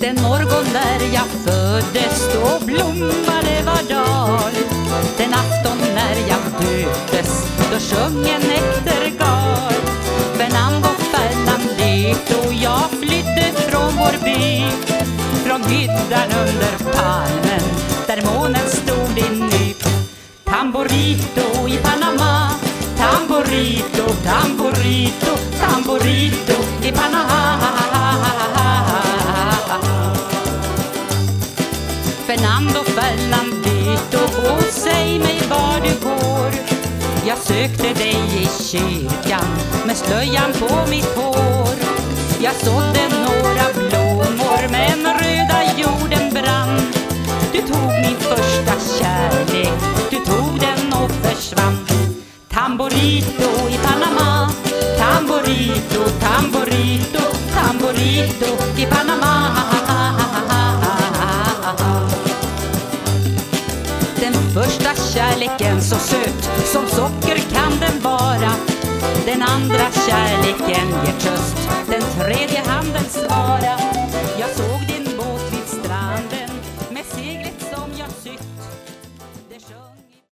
Den morgon när jag föddes då blommade var dal. Den afton när jag döptes då sjöng en näktergal Fernando Fernandito jag flydde från vår by. Från hyddan under palmen där månen stod i nyp. Tamborito i Panama Tamborito, tamborito, tamborito Fernando Fernandito, och säg mig var du går. Jag sökte dig i kyrkan med slöjan på mitt hår. Jag sådde några blommor men röda jorden brann. Du tog min första kärlek, du tog den och försvann. Tamborito i Panama Tamborito, tamborito, tamborito i Panama. Första kärleken så söt som socker kan den vara. Den andra kärleken ger tröst, den tredje